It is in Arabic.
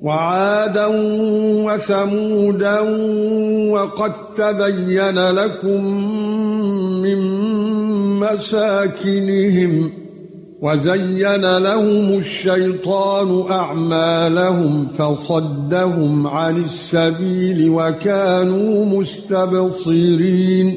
وَعَادًا وَثَمُودًا وَقَدْ تَبَيَّنَ لَكُم مِّن مَّسَاكِنِهِمْ وَزَيَّنَ لَهُمُ الشَّيْطَانُ أَعْمَالَهُمْ فَصَدَّهُمْ عَنِ السَّبِيلِ وَكَانُوا مُسْتَبْصِرِينَ